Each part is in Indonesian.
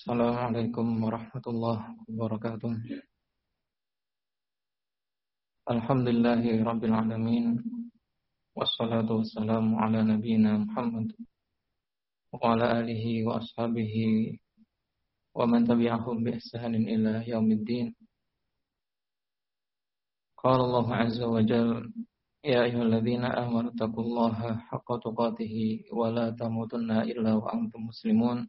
السلام عليكم ورحمة الله وبركاته. الحمد لله رب العالمين والصلاة والسلام على نبينا محمد وعلى آله وأصحابه ومن تبعهم بإحسان إلى يوم الدين. قال الله عز وجل يا أيها الذين آمنوا اتقوا الله حق تقاته ولا تموتن إلا وأنتم مسلمون.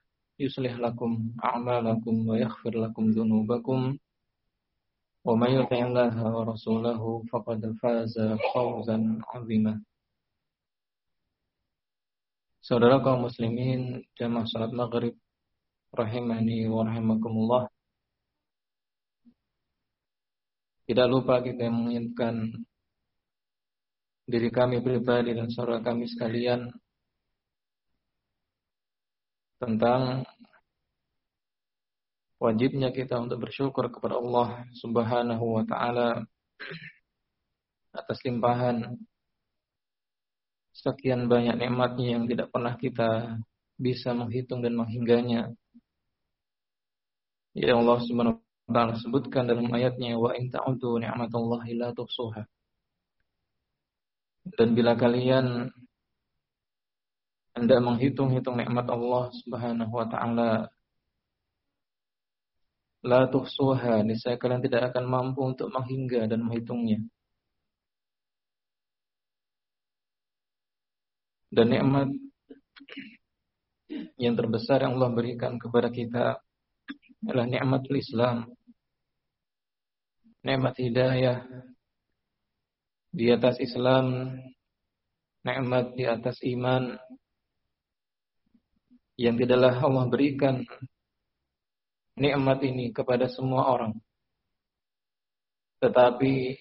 يصلح لكم أعمالكم ويغفر لكم ذنوبكم ومن يطع الله ورسوله فقد فاز فوزا عظيما Saudara kaum muslimin jamaah salat maghrib rahimani wa rahimakumullah Tidak lupa kita mengingatkan diri kami pribadi dan saudara kami sekalian tentang wajibnya kita untuk bersyukur kepada Allah Subhanahu wa taala atas limpahan sekian banyak nikmatnya yang tidak pernah kita bisa menghitung dan menghingganya. Ya Allah Subhanahu wa taala sebutkan dalam ayatnya wa in ta'udu ni'matallahi la tuhsuha. Dan bila kalian anda menghitung-hitung nikmat Allah Subhanahu wa taala. La tuhsuha niscaya kalian tidak akan mampu untuk menghingga dan menghitungnya. Dan nikmat yang terbesar yang Allah berikan kepada kita adalah nikmat Islam. Nikmat hidayah di atas Islam nikmat di atas iman yang tidaklah Allah berikan nikmat ini kepada semua orang. Tetapi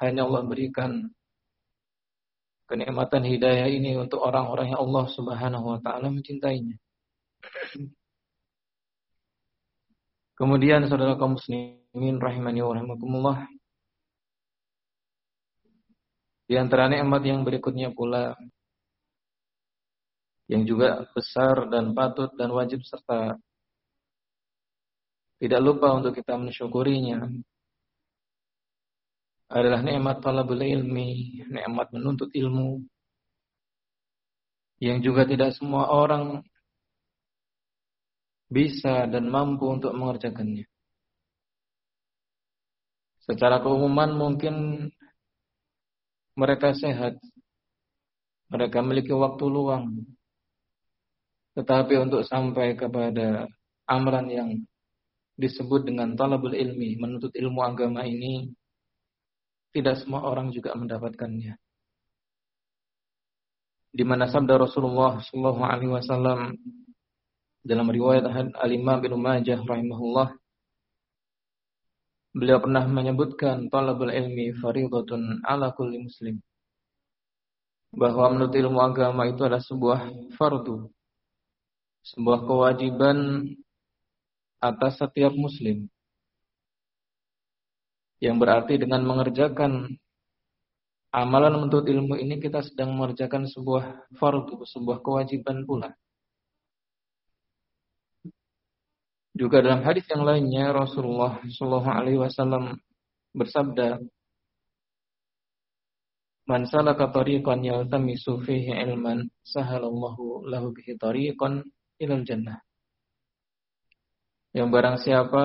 hanya Allah berikan kenikmatan hidayah ini untuk orang-orang yang Allah Subhanahu wa taala mencintainya. Kemudian saudara kaum muslimin rahimani wa rahimakumullah. Di antara nikmat yang berikutnya pula yang juga besar dan patut dan wajib serta tidak lupa untuk kita mensyukurinya adalah nikmat talabul ilmi, nikmat menuntut ilmu yang juga tidak semua orang bisa dan mampu untuk mengerjakannya. Secara keumuman mungkin mereka sehat, mereka memiliki waktu luang, tetapi untuk sampai kepada amalan yang disebut dengan talabul ilmi, menuntut ilmu agama ini, tidak semua orang juga mendapatkannya. Di mana sabda Rasulullah Shallallahu Alaihi Wasallam dalam riwayat Al Imam bin Majah rahimahullah, beliau pernah menyebutkan talabul ilmi faridatun ala kulli muslim bahwa menuntut ilmu agama itu adalah sebuah fardu sebuah kewajiban atas setiap muslim. Yang berarti dengan mengerjakan amalan menuntut ilmu ini kita sedang mengerjakan sebuah fardu, sebuah kewajiban pula. Juga dalam hadis yang lainnya Rasulullah Shallallahu Alaihi Wasallam bersabda, Man salaka tariqan yaltamisu fihi ilman sahalallahu lahu bihi tariqan ilal jannah. Yang barang siapa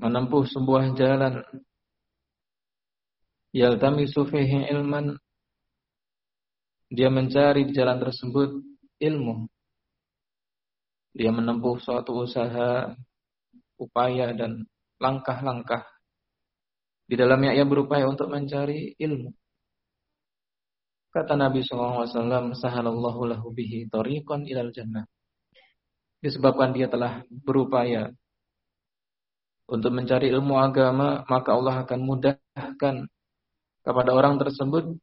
menempuh sebuah jalan yaltamisu fihi ilman dia mencari di jalan tersebut ilmu. Dia menempuh suatu usaha, upaya dan langkah-langkah di dalamnya ia berupaya untuk mencari ilmu. Kata Nabi SAW, Sahalallahu lahu bihi tariqan ilal jannah. disebabkan dia telah berupaya untuk mencari ilmu agama, maka Allah akan mudahkan kepada orang tersebut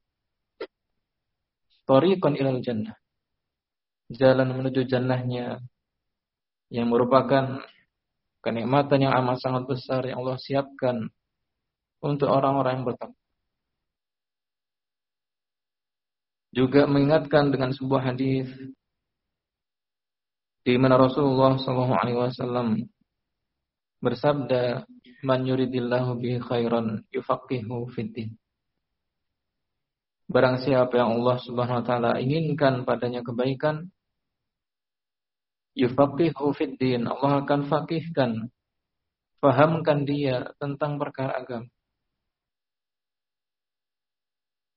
tariqan ilal jannah. Jalan menuju jannahnya yang merupakan kenikmatan yang amat sangat besar yang Allah siapkan untuk orang-orang yang bertakwa. Juga mengingatkan dengan sebuah hadis di mana Rasulullah Shallallahu Alaihi Wasallam bersabda, "Man yuridillahu bi khairan yufaqihu fiddin." Barang siapa yang Allah Subhanahu wa taala inginkan padanya kebaikan, yufaqihu fiddin, Allah akan fakihkan, fahamkan dia tentang perkara agama.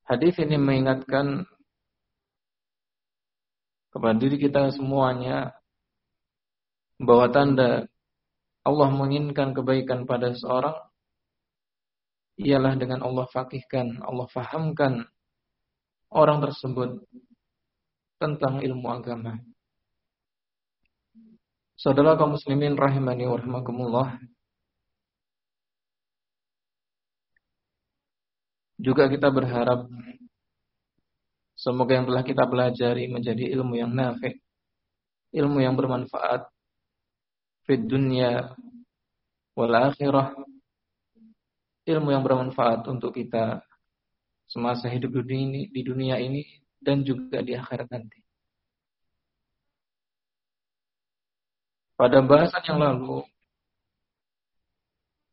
Hadis ini mengingatkan kepada diri kita semuanya bahwa tanda Allah menginginkan kebaikan pada seorang ialah dengan Allah fakihkan, Allah fahamkan orang tersebut tentang ilmu agama. Saudara kaum muslimin rahimani wa rahimakumullah. Juga kita berharap semoga yang telah kita pelajari menjadi ilmu yang nafi, ilmu yang bermanfaat fid dunya wal akhirah ilmu yang bermanfaat untuk kita semasa hidup dunia ini, di dunia ini dan juga di akhirat nanti. Pada bahasan yang lalu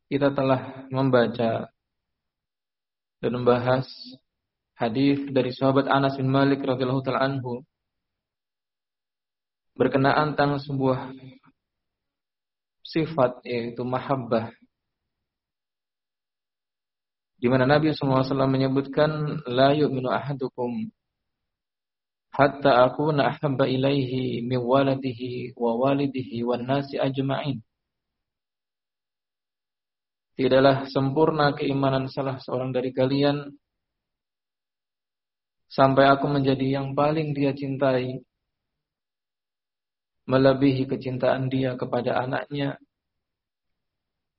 kita telah membaca dan membahas hadis dari sahabat Anas bin Malik radhiyallahu taala anhu berkenaan tentang sebuah sifat yaitu mahabbah. Di mana Nabi SAW menyebutkan la yu'minu ahadukum hatta akuna ahabba ilaihi min waladihi wa walidihi wan nasi ajma'in. Tidaklah sempurna keimanan salah seorang dari kalian sampai aku menjadi yang paling dia cintai melebihi kecintaan dia kepada anaknya,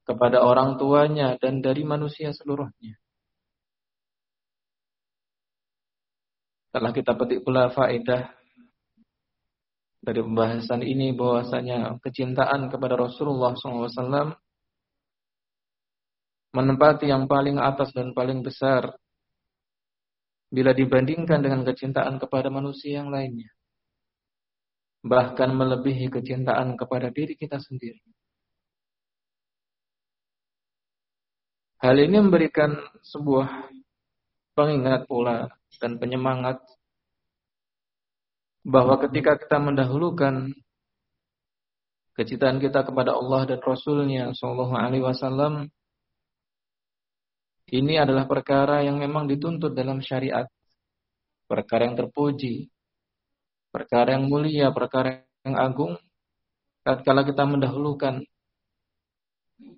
kepada orang tuanya, dan dari manusia seluruhnya. Telah kita petik pula faedah dari pembahasan ini bahwasanya kecintaan kepada Rasulullah SAW menempati yang paling atas dan paling besar bila dibandingkan dengan kecintaan kepada manusia yang lainnya bahkan melebihi kecintaan kepada diri kita sendiri. Hal ini memberikan sebuah pengingat pula dan penyemangat bahwa ketika kita mendahulukan kecintaan kita kepada Allah dan Rasulnya Shallallahu Alaihi Wasallam ini adalah perkara yang memang dituntut dalam syariat, perkara yang terpuji, perkara yang mulia, perkara yang agung, tatkala kita mendahulukan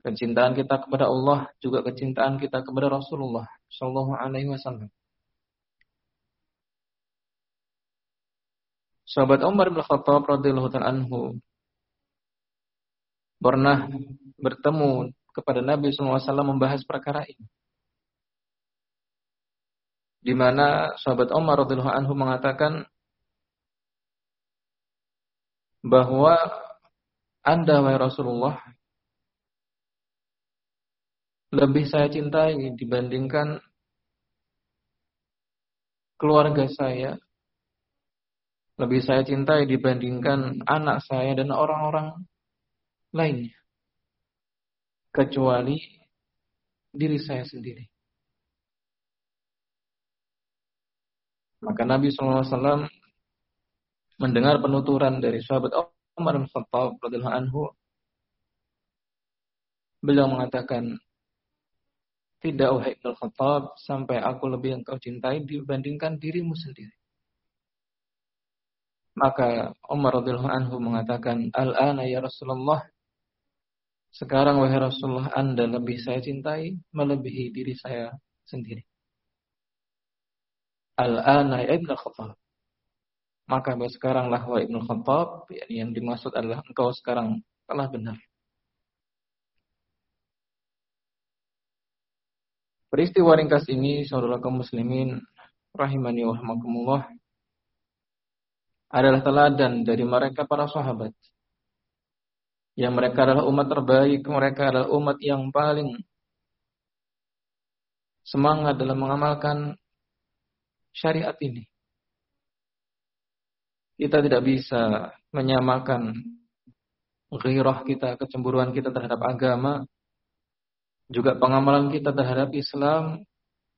kecintaan kita kepada Allah, juga kecintaan kita kepada Rasulullah Shallallahu Alaihi Wasallam. Sahabat Umar bin Khattab radhiyallahu anhu pernah bertemu kepada Nabi SAW membahas perkara ini. Di mana sahabat Umar radhiyallahu anhu mengatakan bahwa Anda wahai Rasulullah lebih saya cintai dibandingkan keluarga saya, lebih saya cintai dibandingkan anak saya dan orang-orang lainnya, kecuali diri saya sendiri. Maka Nabi SAW mendengar penuturan dari sahabat Umar bin Khattab radhiyallahu anhu beliau mengatakan tidak wahai Ibnu Khattab sampai aku lebih engkau cintai dibandingkan dirimu sendiri. Maka Umar radhiyallahu anhu mengatakan, "Al-ana ya Rasulullah." Sekarang wahai Rasulullah, Anda lebih saya cintai melebihi diri saya sendiri. Al-ana ya Ibnu Khattab. Maka sekaranglah wa Ibnu Khattab yang dimaksud adalah engkau sekarang telah benar. Peristiwa ringkas ini saudara kaum muslimin rahimani wa rahmakumullah adalah teladan dari mereka para sahabat. Yang mereka adalah umat terbaik, mereka adalah umat yang paling semangat dalam mengamalkan syariat ini. Kita tidak bisa menyamakan ghirah kita, kecemburuan kita terhadap agama, juga pengamalan kita terhadap Islam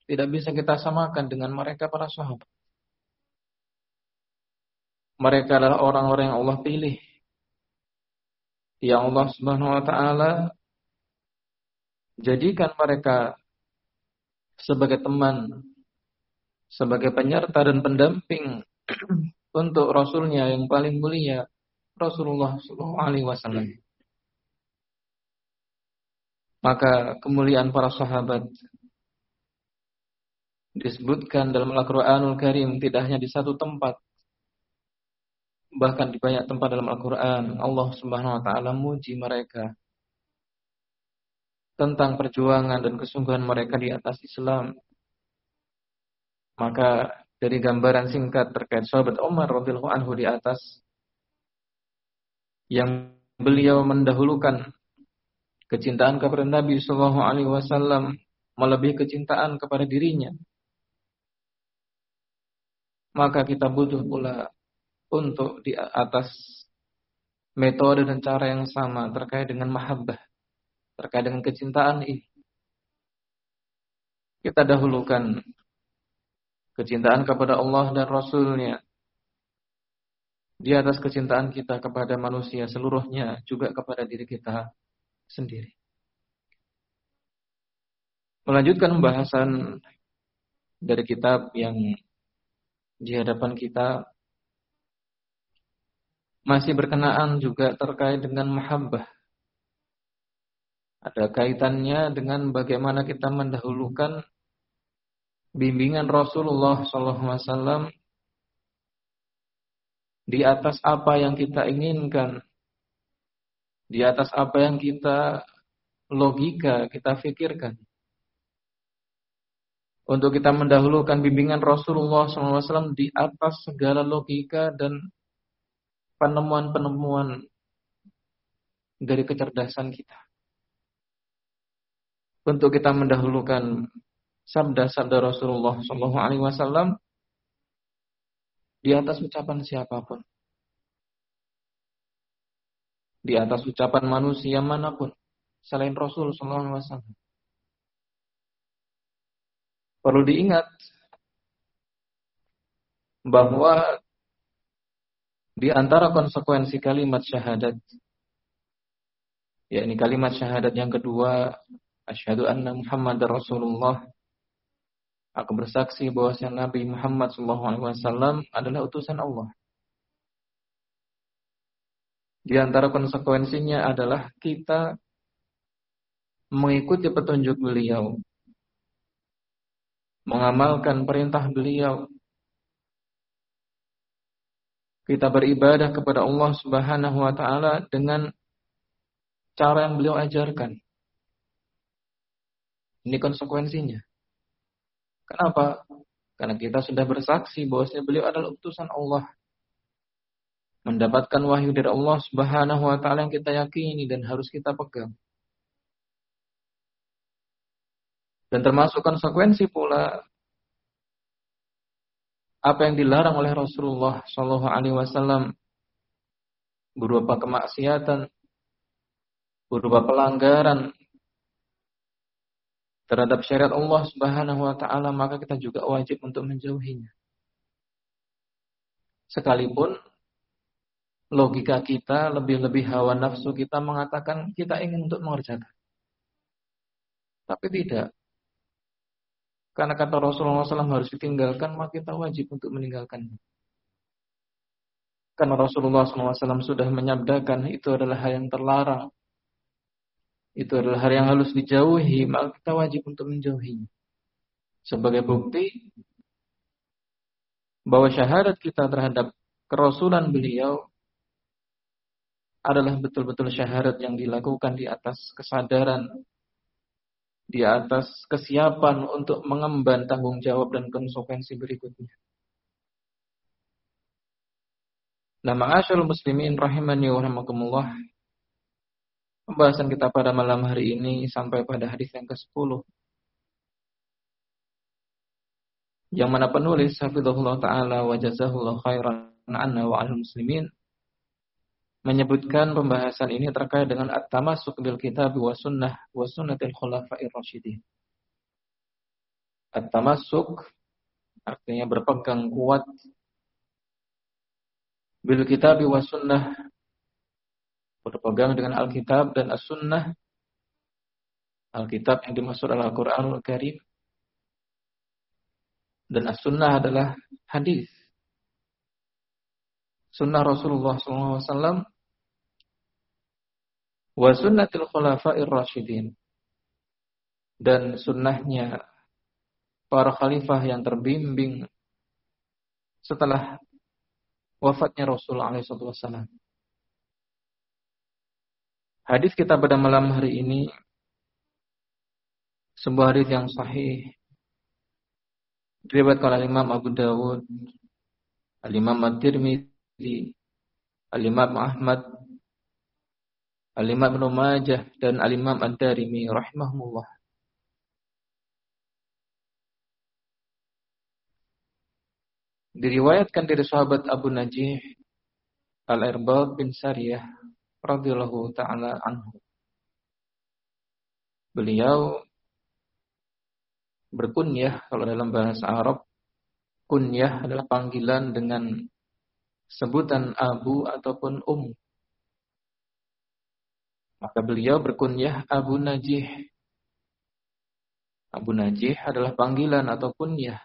tidak bisa kita samakan dengan mereka para sahabat. Mereka adalah orang-orang yang Allah pilih. Yang Allah Subhanahu wa taala jadikan mereka sebagai teman, sebagai penyerta dan pendamping untuk Rasulnya yang paling mulia, Rasulullah Wasallam. Maka kemuliaan para sahabat disebutkan dalam Al-Quranul Karim tidak hanya di satu tempat, bahkan di banyak tempat dalam Al-Quran Allah Subhanahu Wa Taala muji mereka tentang perjuangan dan kesungguhan mereka di atas Islam. Maka dari gambaran singkat terkait sahabat Umar radhiyallahu anhu di atas yang beliau mendahulukan kecintaan kepada Nabi Shallallahu Alaihi Wasallam melebihi kecintaan kepada dirinya, maka kita butuh pula untuk di atas metode dan cara yang sama terkait dengan mahabbah, terkait dengan kecintaan ini. Kita dahulukan kecintaan kepada Allah dan Rasulnya di atas kecintaan kita kepada manusia seluruhnya juga kepada diri kita sendiri. Melanjutkan pembahasan dari kitab yang di hadapan kita masih berkenaan juga terkait dengan mahabbah. Ada kaitannya dengan bagaimana kita mendahulukan bimbingan Rasulullah SAW di atas apa yang kita inginkan di atas apa yang kita logika, kita pikirkan. Untuk kita mendahulukan bimbingan Rasulullah SAW di atas segala logika dan penemuan-penemuan dari kecerdasan kita. Untuk kita mendahulukan sabda-sabda Rasulullah SAW di atas ucapan siapa pun di atas ucapan manusia mana pun selain Rasul sallallahu alaihi wasallam. Perlu diingat bahwa di antara konsekuensi kalimat syahadat yakni kalimat syahadat yang kedua asyhadu anna Muhammad Rasulullah aku bersaksi bahwa Nabi Muhammad wasallam adalah utusan Allah di antara konsekuensinya adalah kita mengikuti petunjuk beliau, mengamalkan perintah beliau. Kita beribadah kepada Allah Subhanahu wa taala dengan cara yang beliau ajarkan. Ini konsekuensinya. Kenapa? Karena kita sudah bersaksi bahwasanya beliau adalah utusan Allah mendapatkan wahyu dari Allah Subhanahu wa taala yang kita yakini dan harus kita pegang. Dan termasuk konsekuensi pula apa yang dilarang oleh Rasulullah Shallallahu Alaihi Wasallam berupa kemaksiatan, berupa pelanggaran terhadap syariat Allah Subhanahu Wa Taala, maka kita juga wajib untuk menjauhinya. Sekalipun logika kita, lebih-lebih hawa nafsu kita mengatakan kita ingin untuk mengerjakan. Tapi tidak. Karena kata Rasulullah SAW harus ditinggalkan, maka kita wajib untuk meninggalkan. Karena Rasulullah SAW sudah menyabdakan itu adalah hal yang terlarang. Itu adalah hal yang harus dijauhi, maka kita wajib untuk menjauhinya. Sebagai bukti bahwa syahadat kita terhadap kerasulan beliau adalah betul-betul syahadat yang dilakukan di atas kesadaran, di atas kesiapan untuk mengemban tanggung jawab dan konsekuensi berikutnya. Nah, ma'asyarul muslimin rahimani wa. Pembahasan kita pada malam hari ini sampai pada hadis yang ke-10. Yang mana penulis Hafizahullah Ta'ala wa jazahullah khairan anna wa al muslimin menyebutkan pembahasan ini terkait dengan at-tamassuk bil kitab wa sunnah wa sunnatil khulafa'ir rasyidin. At-tamassuk artinya berpegang kuat bil kitab wa sunnah berpegang dengan Alkitab dan As-Sunnah. Alkitab yang dimaksud adalah Al-Quranul Karim. Dan As-Sunnah adalah hadis. Sunnah Rasulullah SAW wa sunnatil khulafa'ir rasyidin. Dan sunnahnya para khalifah yang terbimbing setelah wafatnya Rasul alaihissalam. Hadis kita pada malam hari ini sebuah hadis yang sahih diriwayatkan oleh Imam Abu Dawud, Al-Imam At-Tirmidzi, Al-Imam Ahmad, Al-Imam Ibnu Majah dan Al-Imam Ad-Darimi rahimahumullah. Diriwayatkan dari sahabat Abu Najih Al-Irbad bin Sariyah radhiyallahu taala anhu. Beliau berkunyah kalau dalam bahasa Arab kunyah adalah panggilan dengan sebutan abu ataupun um. Maka beliau berkunyah Abu Najih. Abu Najih adalah panggilan atau kunyah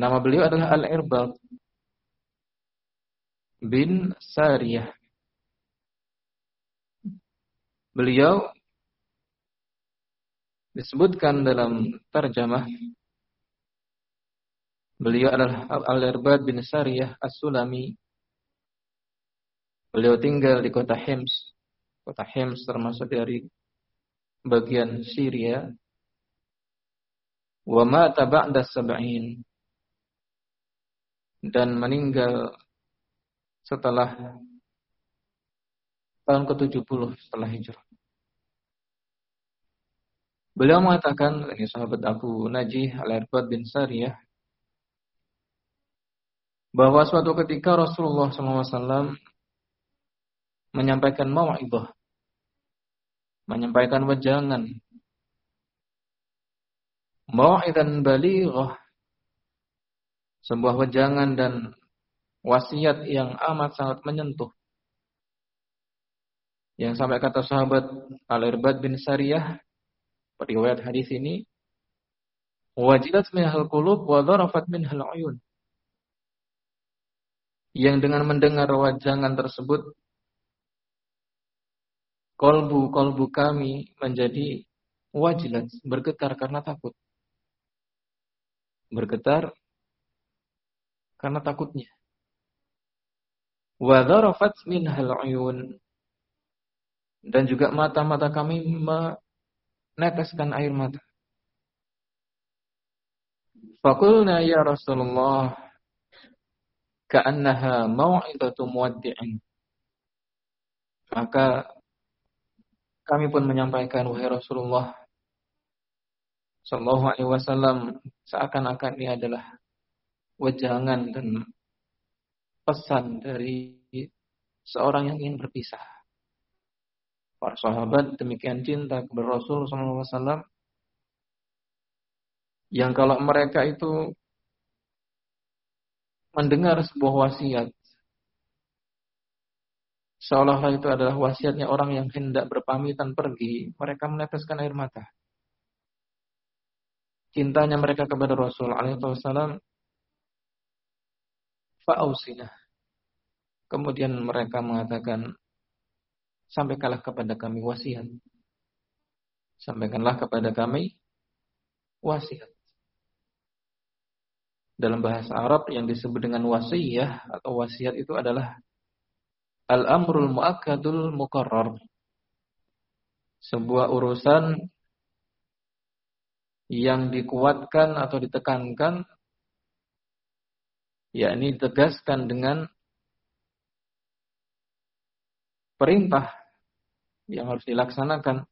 Nama beliau adalah Al-Irbad bin Sariyah. Beliau disebutkan dalam terjemah Beliau adalah Al-Irbad bin Sariyah As-Sulami. Beliau tinggal di kota Hims. Kota Hims termasuk dari bagian Syria. Wa mata ba'da sab'in dan meninggal setelah tahun ke-70 setelah hijrah. Beliau mengatakan, ini sahabat Abu Najih Al-Irbad bin Sariyah, bahwa suatu ketika Rasulullah SAW menyampaikan mau'idah, menyampaikan wejangan, mau'idan balighah sebuah wejangan dan wasiat yang amat sangat menyentuh. Yang sampai kata sahabat Al-Irbad bin Sariyah, riwayat hadis ini, wajilat minhal qulub wa dharafat minhal uyun. Yang dengan mendengar wajangan tersebut, kolbu-kolbu kami menjadi wajilat, bergetar karena takut. Bergetar karena takutnya. Wa dharafat minhal uyun dan juga mata-mata kami meneteskan air mata. Fakulna ya Rasulullah ka'annaha mau'idatu muwaddi'in. Maka kami pun menyampaikan wahai Rasulullah sallallahu alaihi wasallam seakan-akan ini adalah wejangan dan pesan dari seorang yang ingin berpisah. Para sahabat demikian cinta kepada Rasul SAW yang kalau mereka itu mendengar sebuah wasiat seolah-olah itu adalah wasiatnya orang yang hendak berpamitan pergi, mereka meneteskan air mata. Cintanya mereka kepada Rasul alaihi fa'ausina. Kemudian mereka mengatakan, sampaikanlah kepada kami wasiat. Sampaikanlah kepada kami wasiat. dalam bahasa Arab yang disebut dengan wasiyah atau wasiat itu adalah al-amrul muakkadul mukarrar. Sebuah urusan yang dikuatkan atau ditekankan yakni ditegaskan dengan perintah yang harus dilaksanakan.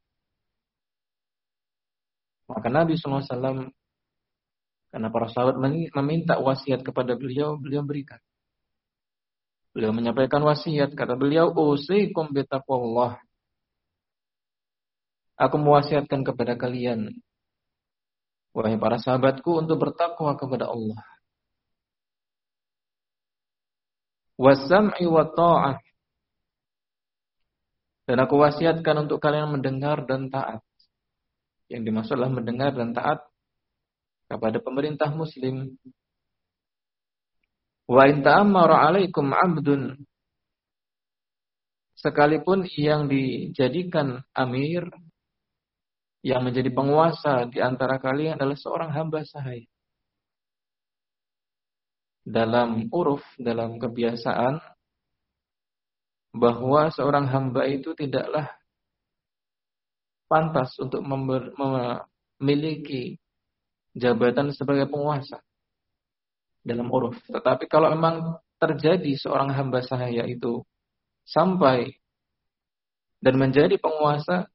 Maka Nabi SAW karena para sahabat meminta wasiat kepada beliau, beliau berikan. Beliau menyampaikan wasiat, kata beliau, "Usikum bitaqwallah." Aku mewasiatkan kepada kalian, wahai para sahabatku, untuk bertakwa kepada Allah. Wasam'i wa ta'ah. Dan aku wasiatkan untuk kalian mendengar dan taat. Yang dimaksudlah mendengar dan taat kepada pemerintah muslim. Wa in ta'ammara 'alaikum 'abdun sekalipun yang dijadikan amir yang menjadi penguasa di antara kalian adalah seorang hamba sahaya. Dalam uruf, dalam kebiasaan bahwa seorang hamba itu tidaklah pantas untuk memiliki jabatan sebagai penguasa dalam uruf. Tetapi kalau memang terjadi seorang hamba sahaya itu sampai dan menjadi penguasa,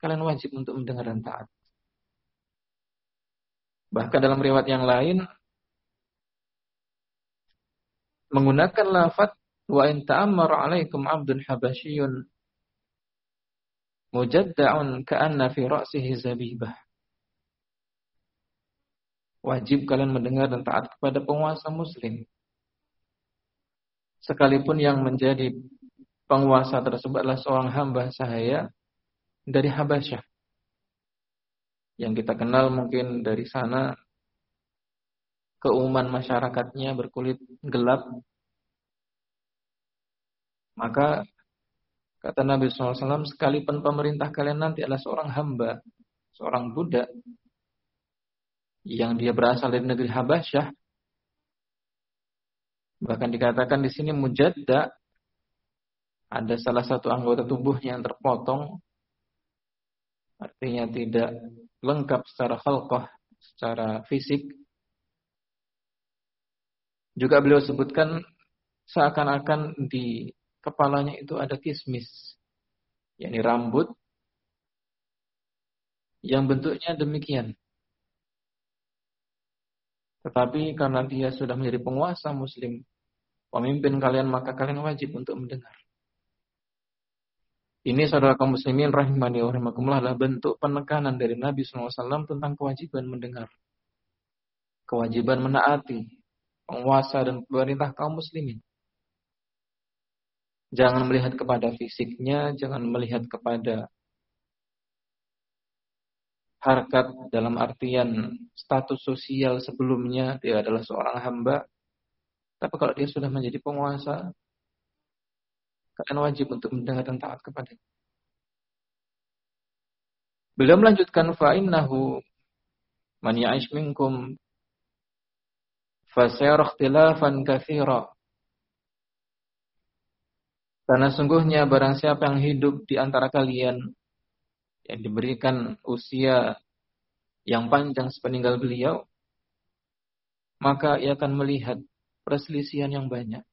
kalian wajib untuk mendengar dan taat. Bahkan dalam riwayat yang lain menggunakan lafaz wa in 'alaikum 'abdun habasyiyun mujadda'un ka'anna fi ra'sihi zabibah wajib kalian mendengar dan taat kepada penguasa muslim. Sekalipun yang menjadi penguasa tersebut adalah seorang hamba sahaya dari Habasyah. Yang kita kenal mungkin dari sana keumuman masyarakatnya berkulit gelap. Maka kata Nabi SAW, sekalipun pemerintah kalian nanti adalah seorang hamba, seorang budak, yang dia berasal dari negeri Habasyah. Bahkan dikatakan di sini mujadda ada salah satu anggota tubuhnya yang terpotong artinya tidak lengkap secara khalqah, secara fisik. Juga beliau sebutkan seakan-akan di kepalanya itu ada kismis, yakni rambut yang bentuknya demikian. Tetapi karena dia sudah menjadi penguasa muslim, pemimpin kalian, maka kalian wajib untuk mendengar. Ini saudara kaum muslimin rahimani wa rahimakumullah adalah bentuk penekanan dari Nabi SAW tentang kewajiban mendengar. Kewajiban menaati penguasa dan pemerintah kaum muslimin. Jangan melihat kepada fisiknya, jangan melihat kepada harkat dalam artian status sosial sebelumnya dia adalah seorang hamba. Tapi kalau dia sudah menjadi penguasa, kalian wajib untuk mendengar dan taat kepada Beliau melanjutkan fa'innahu man ya'ish minkum fasayara ikhtilafan katsira. Karena sungguhnya barang siapa yang hidup di antara kalian yang diberikan usia yang panjang sepeninggal beliau, maka ia akan melihat perselisihan yang banyak.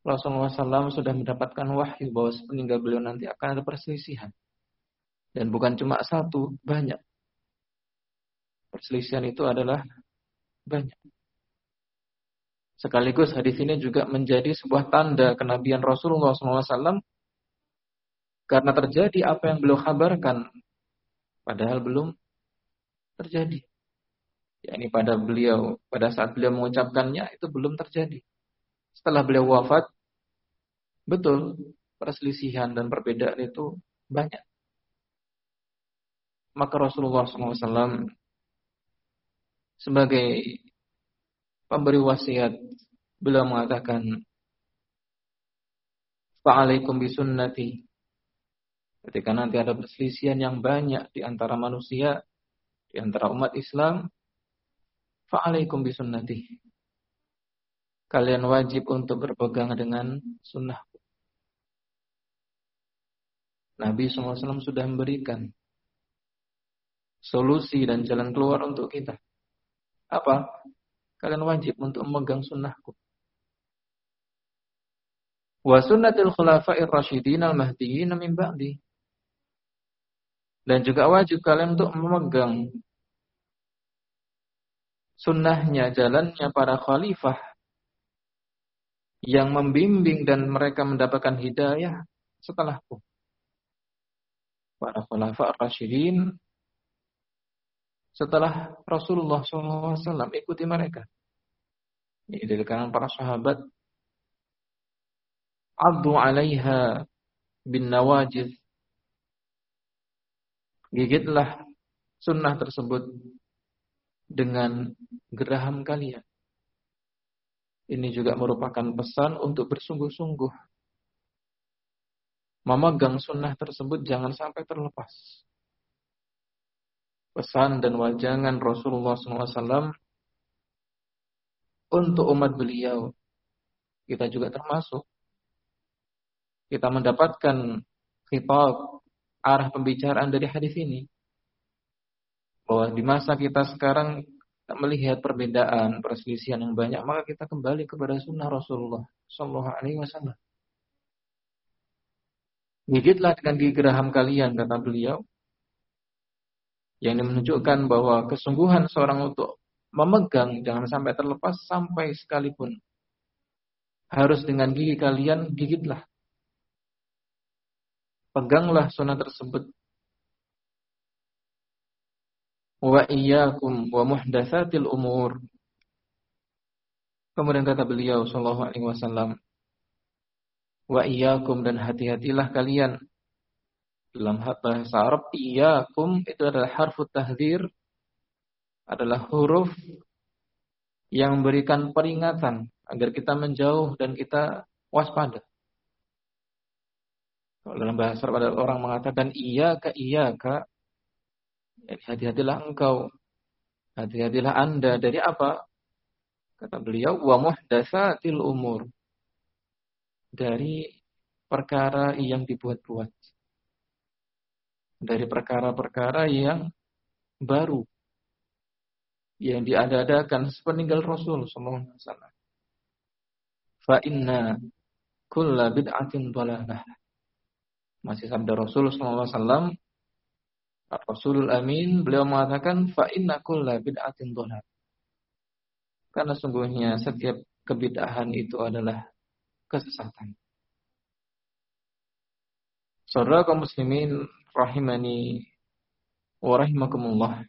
Rasulullah SAW sudah mendapatkan wahyu bahwa sepeninggal beliau nanti akan ada perselisihan. Dan bukan cuma satu, banyak. Perselisihan itu adalah banyak. Sekaligus hadis ini juga menjadi sebuah tanda kenabian Rasulullah SAW karena terjadi apa yang beliau kabarkan. Padahal belum terjadi. Ya, ini pada beliau, pada saat beliau mengucapkannya itu belum terjadi. Setelah beliau wafat, betul perselisihan dan perbedaan itu banyak. Maka Rasulullah SAW sebagai pemberi wasiat beliau mengatakan Fa'alaikum bisunnati Ketika nanti ada perselisihan yang banyak di antara manusia, di antara umat Islam, fa'alaikum bisunnati. Kalian wajib untuk berpegang dengan sunnahku. Nabi SAW sudah memberikan solusi dan jalan keluar untuk kita. Apa? Kalian wajib untuk memegang sunnahku. Wa sunnatil khulafa'ir rasyidin al-mahdiyyin min ba'di. Dan juga wajib kalian untuk memegang sunnahnya, jalannya para khalifah yang membimbing dan mereka mendapatkan hidayah setelahku. Para khulafa rasyidin setelah Rasulullah SAW ikuti mereka. Ini dari kalangan para sahabat. Abdu alaiha bin nawajid. Gigitlah sunnah tersebut dengan geraham kalian. Ini juga merupakan pesan untuk bersungguh-sungguh. Memegang sunnah tersebut jangan sampai terlepas pesan dan wajangan Rasulullah SAW untuk umat beliau. Kita juga termasuk. Kita mendapatkan kitab arah pembicaraan dari hadis ini. Bahwa di masa kita sekarang melihat perbedaan, perselisihan yang banyak, maka kita kembali kepada sunnah Rasulullah Sallallahu Alaihi Wasallam. Gigitlah dengan gigi geraham kalian, kata beliau, yang ini menunjukkan bahwa kesungguhan seorang untuk memegang jangan sampai terlepas sampai sekalipun. Harus dengan gigi kalian gigitlah. Peganglah sunnah tersebut. Wa iyyakum wa muhdatsatil umur. Kemudian kata beliau sallallahu alaihi wasallam wa iyyakum dan hati-hatilah kalian dalam bahasa Arab iyakum itu adalah harfu tahdir adalah huruf yang memberikan peringatan agar kita menjauh dan kita waspada. Kalau dalam bahasa Arab ada orang mengatakan iya ka iya ka, hati-hatilah engkau, hati-hatilah anda dari apa? Kata beliau, wa muhdatsatil umur. Dari perkara yang dibuat-buat dari perkara-perkara yang baru yang diadakan sepeninggal Rasul sallallahu alaihi wasallam. Fa inna kulla bid'atin dhalalah. Masih sabda Rasul sallallahu alaihi wasallam Rasulul Amin beliau mengatakan fa inna kulla bid'atin dhalalah. Karena sungguhnya setiap kebid'ahan itu adalah kesesatan. Saudara kaum muslimin rahimani wa rahimakumullah.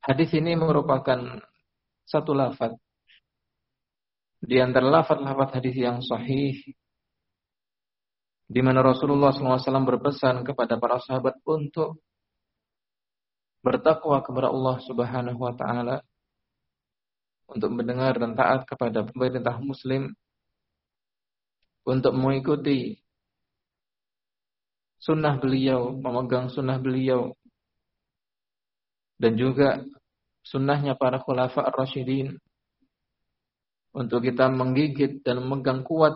Hadis ini merupakan satu lafaz di antara lafaz-lafaz hadis yang sahih di mana Rasulullah SAW berpesan kepada para sahabat untuk bertakwa kepada Allah Subhanahu wa taala untuk mendengar dan taat kepada pemerintah muslim untuk mengikuti sunnah beliau, memegang sunnah beliau, dan juga sunnahnya para khulafa ar-rasyidin untuk kita menggigit dan memegang kuat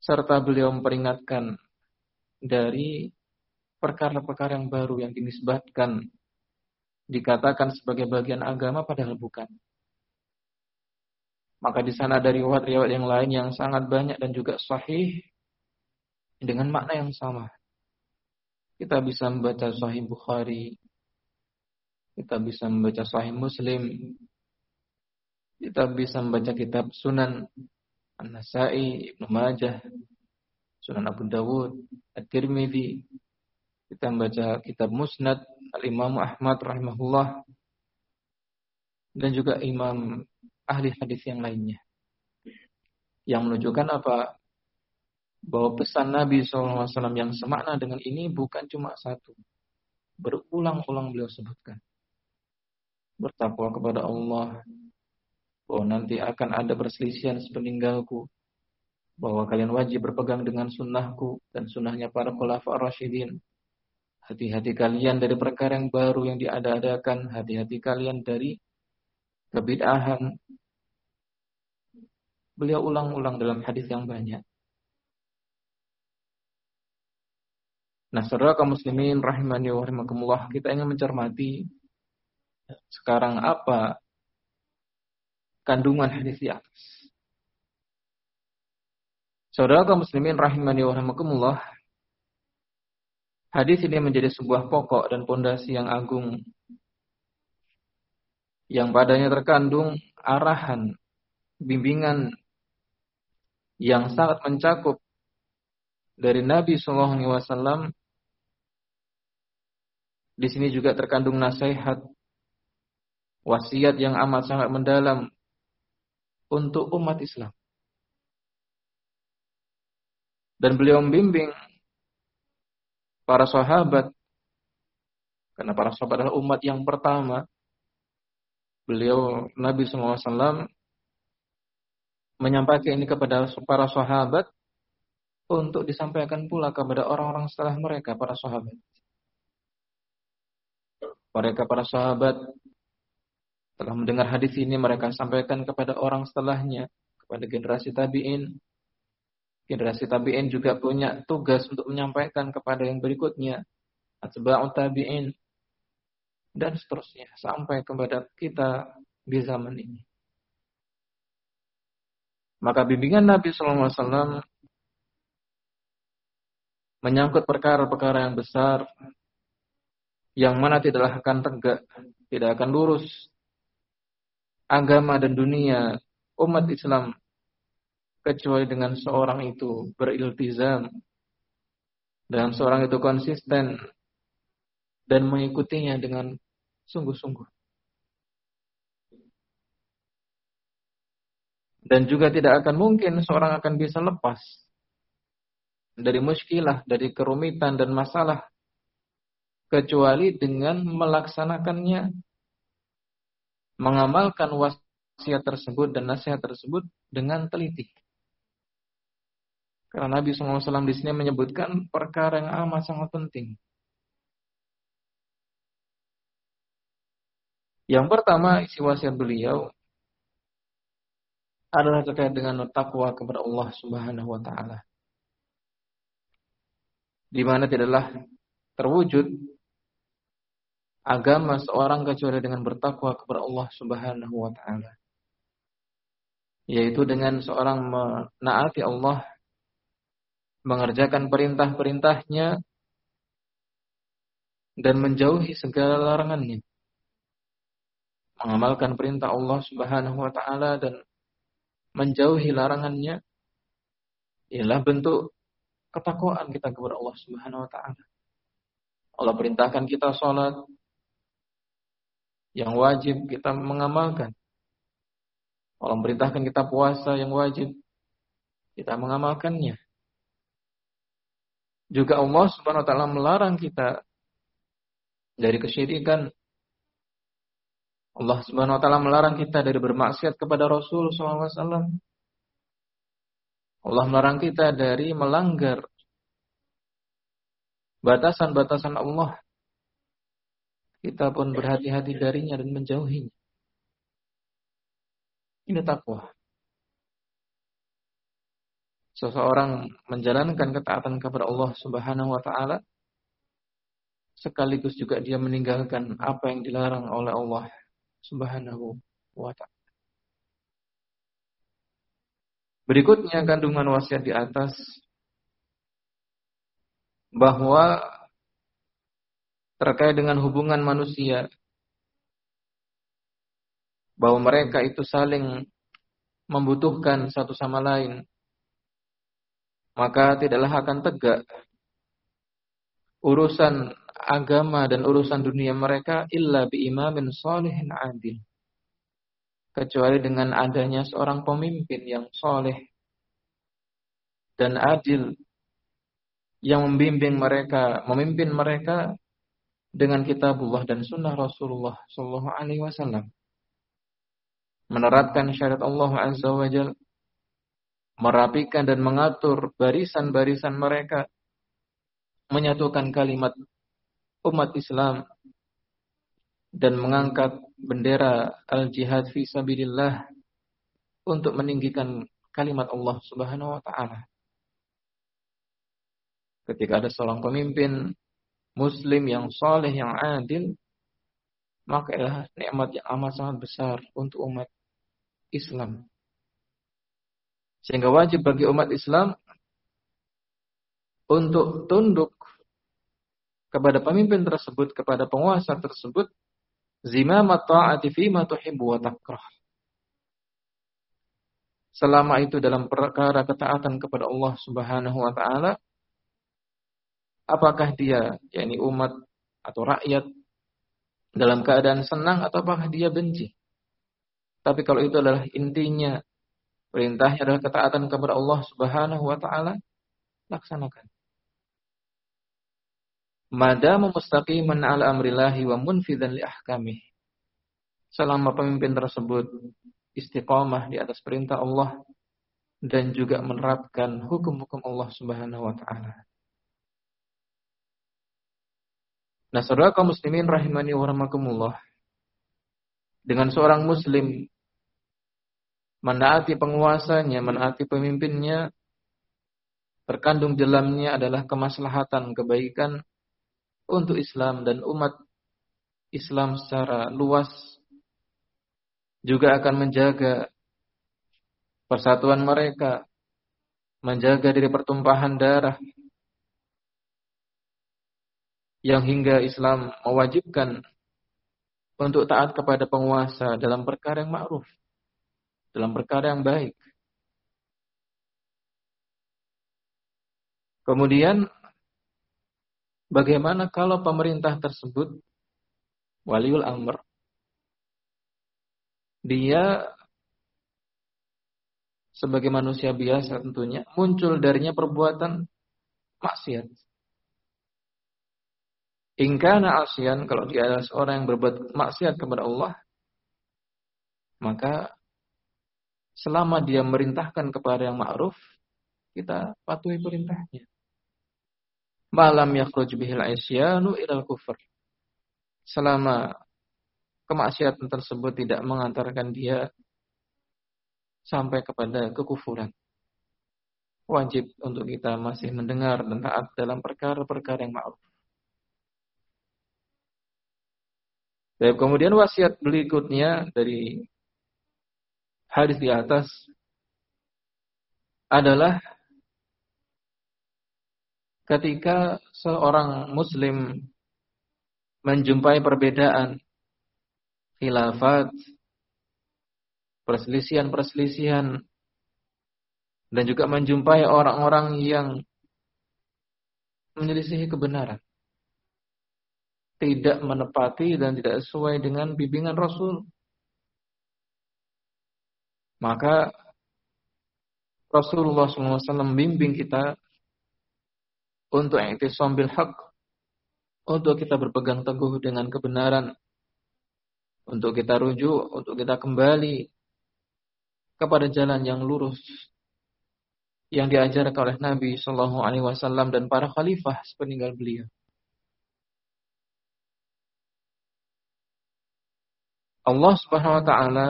serta beliau memperingatkan dari perkara-perkara yang baru yang dinisbatkan dikatakan sebagai bagian agama padahal bukan. Maka di sana ada riwayat-riwayat yang lain yang sangat banyak dan juga sahih dengan makna yang sama. Kita bisa membaca Sahih Bukhari, kita bisa membaca Sahih Muslim, kita bisa membaca kitab Sunan An-Nasai, Ibnu Majah, Sunan Abu Dawud, At-Tirmidzi, kita membaca kitab Musnad Al-Imam Ahmad rahimahullah dan juga imam ahli hadis yang lainnya. Yang menunjukkan apa? Bahwa pesan Nabi SAW yang semakna dengan ini bukan cuma satu. Berulang-ulang beliau sebutkan. Bertakwa kepada Allah. Bahwa nanti akan ada perselisihan sepeninggalku. Bahwa kalian wajib berpegang dengan sunnahku dan sunnahnya para khulafa rasyidin. Hati-hati kalian dari perkara yang baru yang diada-adakan. Hati-hati kalian dari kebid'ahan. Beliau ulang-ulang dalam hadis yang banyak. Nah, saudara kaum muslimin rahimani wa rahimakumullah, kita ingin mencermati sekarang apa kandungan hadis di atas. Saudara kaum muslimin rahimani wa rahimakumullah, Hadis ini menjadi sebuah pokok dan pondasi yang agung yang padanya terkandung arahan, bimbingan yang sangat mencakup dari Nabi Shallallahu Alaihi Wasallam. Di sini juga terkandung nasihat, wasiat yang amat sangat mendalam untuk umat Islam. Dan beliau membimbing para sahabat karena para sahabat adalah umat yang pertama beliau Nabi SAW menyampaikan ini kepada para sahabat untuk disampaikan pula kepada orang-orang setelah mereka para sahabat mereka para sahabat telah mendengar hadis ini mereka sampaikan kepada orang setelahnya kepada generasi tabi'in Generasi tabi'in juga punya tugas untuk menyampaikan kepada yang berikutnya. Atba'u tabi'in. Dan seterusnya. Sampai kepada kita di zaman ini. Maka bimbingan Nabi SAW menyangkut perkara-perkara yang besar yang mana tidaklah akan tegak, tidak akan lurus agama dan dunia umat Islam kecuali dengan seorang itu beriltizam dan seorang itu konsisten dan mengikutinya dengan sungguh-sungguh. Dan juga tidak akan mungkin seorang akan bisa lepas dari muskilah, dari kerumitan dan masalah kecuali dengan melaksanakannya mengamalkan wasiat tersebut dan nasihat tersebut dengan teliti. Karena Nabi SAW di sini menyebutkan perkara yang amat sangat penting. Yang pertama isi wasiat beliau adalah terkait dengan takwa kepada Allah Subhanahu wa taala. Di mana tidaklah terwujud agama seorang kecuali dengan bertakwa kepada Allah Subhanahu wa taala. Yaitu dengan seorang menaati Allah mengerjakan perintah-perintahnya dan menjauhi segala larangannya. Mengamalkan perintah Allah Subhanahu wa taala dan menjauhi larangannya ialah bentuk ketakwaan kita kepada Allah Subhanahu wa taala. Allah perintahkan kita sholat yang wajib kita mengamalkan. Allah perintahkan kita puasa yang wajib kita mengamalkannya. Juga Allah Subhanahu wa taala melarang kita dari kesyirikan. Allah Subhanahu wa taala melarang kita dari bermaksiat kepada Rasul sallallahu alaihi wasallam. Allah melarang kita dari melanggar batasan-batasan Allah. Kita pun berhati-hati darinya dan menjauhinya. Ini takwa seseorang menjalankan ketaatan kepada Allah Subhanahu wa taala sekaligus juga dia meninggalkan apa yang dilarang oleh Allah Subhanahu wa taala. Berikutnya kandungan wasiat di atas bahwa terkait dengan hubungan manusia bahwa mereka itu saling membutuhkan satu sama lain maka tidaklah akan tegak urusan agama dan urusan dunia mereka illa bi imamin salihin adil. Kecuali dengan adanya seorang pemimpin yang soleh dan adil yang membimbing mereka, memimpin mereka dengan kitabullah dan sunnah Rasulullah Sallallahu Alaihi Wasallam. Menerapkan syariat Allah Azza wa Jalla merapikan dan mengatur barisan-barisan mereka, menyatukan kalimat umat Islam dan mengangkat bendera al-jihad fi sabilillah untuk meninggikan kalimat Allah Subhanahu wa taala. Ketika ada seorang pemimpin muslim yang soleh, yang adil, maka adalah nikmat yang amat sangat besar untuk umat Islam. Sehingga wajib bagi umat Islam untuk tunduk kepada pemimpin tersebut, kepada penguasa tersebut, zimamat ta'ati fima tuhibbu wa takrah. Selama itu dalam perkara ketaatan kepada Allah Subhanahu wa taala, apakah dia yakni umat atau rakyat dalam keadaan senang atau apakah dia benci? Tapi kalau itu adalah intinya perintahnya adalah ketaatan kepada Allah Subhanahu wa taala, laksanakan. Madama mustaqiman ala amrillahi wa munfidan li ahkamih. Selama pemimpin tersebut istiqamah di atas perintah Allah dan juga menerapkan hukum-hukum Allah Subhanahu wa taala. Nah, saudara kaum muslimin rahimani wa. Dengan seorang muslim menaati penguasanya, menaati pemimpinnya, terkandung dalamnya adalah kemaslahatan, kebaikan untuk Islam dan umat Islam secara luas juga akan menjaga persatuan mereka, menjaga dari pertumpahan darah, yang hingga Islam mewajibkan untuk taat kepada penguasa dalam perkara yang ma'ruf, dalam perkara yang baik. Kemudian bagaimana kalau pemerintah tersebut waliul amr dia sebagai manusia biasa tentunya muncul darinya perbuatan maksiat Ingkana asian kalau dia adalah seorang yang berbuat maksiat kepada Allah, maka selama dia merintahkan kepada yang ma'ruf, kita patuhi perintahnya. Malam yakhruj bihil isyanu ilal kufur. Selama kemaksiatan tersebut tidak mengantarkan dia sampai kepada kekufuran. Wajib untuk kita masih mendengar dan taat dalam perkara-perkara yang ma'ruf. Dan kemudian wasiat berikutnya dari hadis di atas adalah ketika seorang muslim menjumpai perbedaan khilafat perselisihan-perselisihan dan juga menjumpai orang-orang yang menyelisihi kebenaran tidak menepati dan tidak sesuai dengan bimbingan Rasul. Maka Rasulullah SAW membimbing kita untuk i'tisam bil haq, untuk kita berpegang teguh dengan kebenaran, untuk kita rujuk, untuk kita kembali kepada jalan yang lurus yang diajarkan oleh Nabi Shallallahu Alaihi Wasallam dan para khalifah sepeninggal beliau. Allah Subhanahu wa taala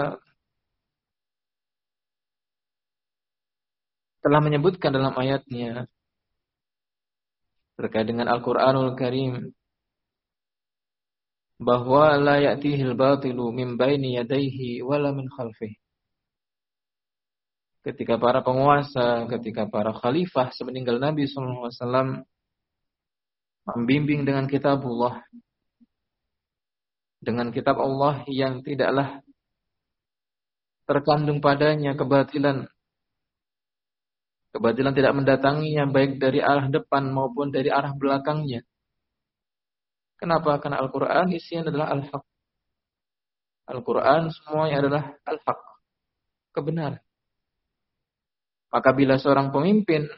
telah menyebutkan dalam ayatnya terkait dengan Al-Qur'anul Karim bahwa la ya'tihil batilu min baini yadayhi wala min khalfih. Ketika para penguasa, ketika para khalifah sepeninggal Nabi SAW membimbing dengan kitabullah, dengan kitab Allah yang tidaklah terkandung padanya kebatilan. Kebatilan tidak mendatanginya baik dari arah depan maupun dari arah belakangnya. Kenapa? Karena Al-Quran isinya adalah Al-Haq. Al-Quran semuanya adalah Al-Haq. Kebenaran. Maka bila seorang pemimpin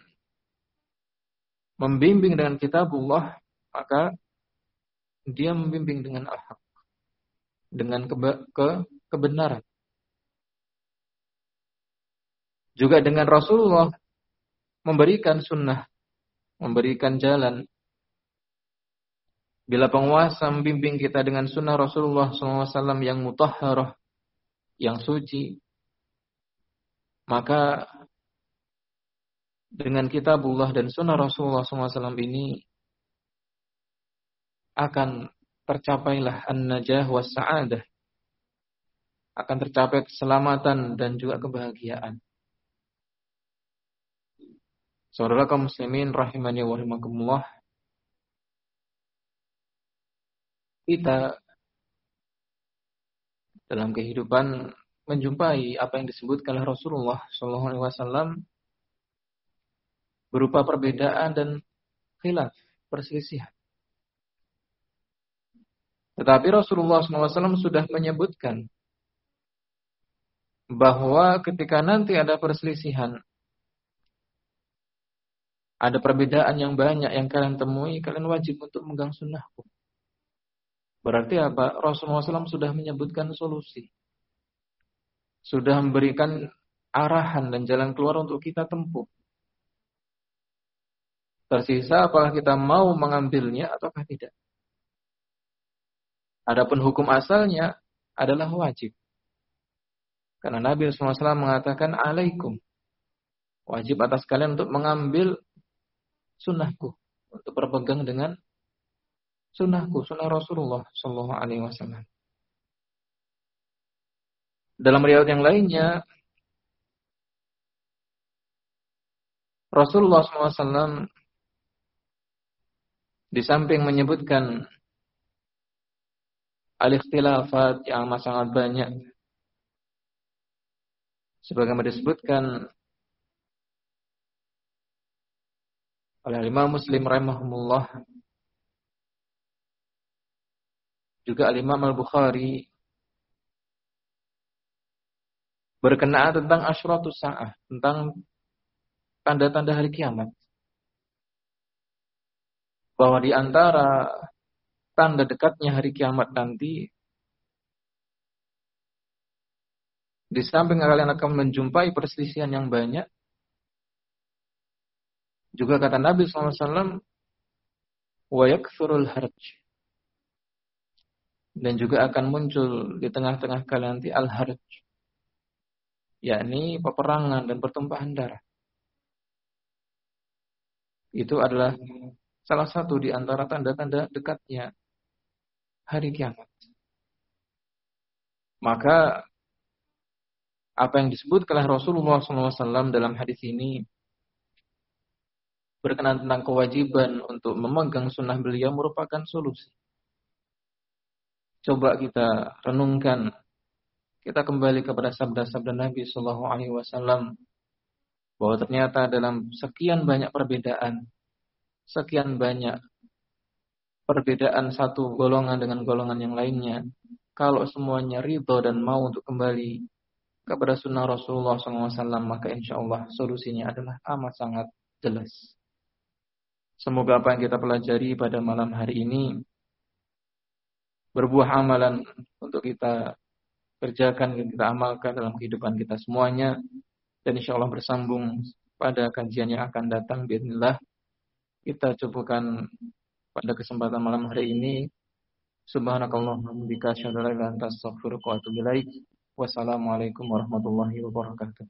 membimbing dengan kitabullah, maka dia membimbing dengan Al-Haq dengan keba ke kebenaran. Juga dengan Rasulullah memberikan sunnah, memberikan jalan Bila penguasa membimbing kita dengan sunnah Rasulullah SAW yang mutahharah, yang suci, maka dengan kitabullah dan sunnah Rasulullah SAW ini akan tercapailah an-najah was sa'adah. Akan tercapai keselamatan dan juga kebahagiaan. Saudara kaum muslimin rahimani wa rahimakumullah. Kita dalam kehidupan menjumpai apa yang disebutkan oleh Rasulullah Shallallahu Alaihi Wasallam berupa perbedaan dan khilaf perselisihan. Tetapi Rasulullah SAW sudah menyebutkan bahwa ketika nanti ada perselisihan, ada perbedaan yang banyak yang kalian temui, kalian wajib untuk megang sunnahku. Berarti apa? Rasulullah SAW sudah menyebutkan solusi. Sudah memberikan arahan dan jalan keluar untuk kita tempuh. Tersisa apakah kita mau mengambilnya ataukah tidak. Adapun hukum asalnya adalah wajib. Karena Nabi SAW mengatakan alaikum. Wajib atas kalian untuk mengambil sunnahku. Untuk berpegang dengan sunnahku, sunnah Rasulullah Sallallahu Alaihi Wasallam. Dalam riwayat yang lainnya, Rasulullah SAW di samping menyebutkan al-ikhtilafat yang amat sangat banyak. Sebagaimana disebutkan oleh Imam Muslim rahimahumullah juga Al-Imam Al-Bukhari berkenaan tentang asyratus sa'ah, tentang tanda-tanda hari kiamat. Bahwa di antara tanda dekatnya hari kiamat nanti di samping kalian akan menjumpai perselisihan yang banyak juga kata Nabi SAW wa yakthurul harj. Dan juga akan muncul di tengah-tengah kalian nanti al-harj yakni peperangan dan pertumpahan darah. Itu adalah salah satu di antara tanda-tanda dekatnya hari kiamat. Maka apa yang disebut oleh Rasulullah SAW dalam hadis ini berkenaan tentang kewajiban untuk memegang sunnah beliau merupakan solusi. Coba kita renungkan, kita kembali kepada sabda-sabda Nabi Shallallahu Alaihi Wasallam bahwa ternyata dalam sekian banyak perbedaan, sekian banyak perbedaan satu golongan dengan golongan yang lainnya, kalau semuanya ridho dan mau untuk kembali kepada sunnah Rasulullah SAW, maka insya Allah solusinya adalah amat sangat jelas. Semoga apa yang kita pelajari pada malam hari ini berbuah amalan untuk kita kerjakan, kita amalkan dalam kehidupan kita semuanya. Dan insya Allah bersambung pada kajian yang akan datang. Bismillah. Kita cukupkan pada kesempatan malam hari ini. Subhanakallahumma wa bihamdika asyhadu an la ilaha illa anta astaghfiruka wa atubu ilaik. Wassalamualaikum warahmatullahi wabarakatuh.